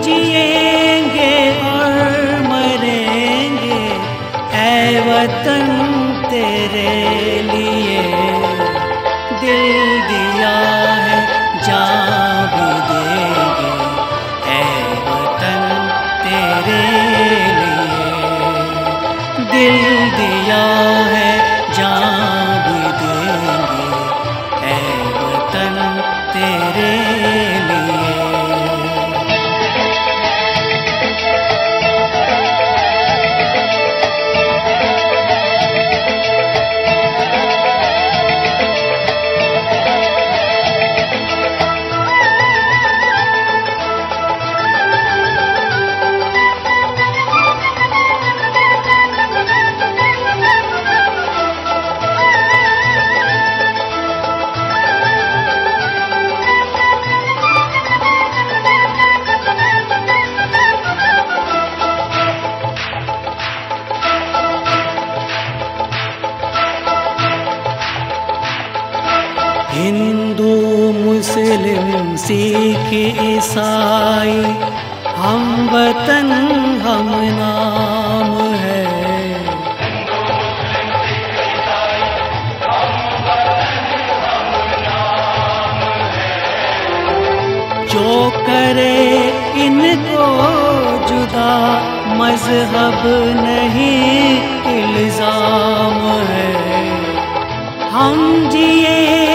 जिएँगे और मरेंगे, ऐ वतन तेरे लिए। दिल दिया है जान भी देंगे, ऐ वतन तेरे लिए। दिल दिया सिख ईसाई, हम वतन, हम नाम है। जो करे इनको जुदा, मज़हब नहीं, इल्ज़ाम है। हम जिएँगे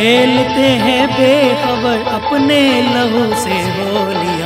खेलते हैं बेखबर अपने लहू से होली।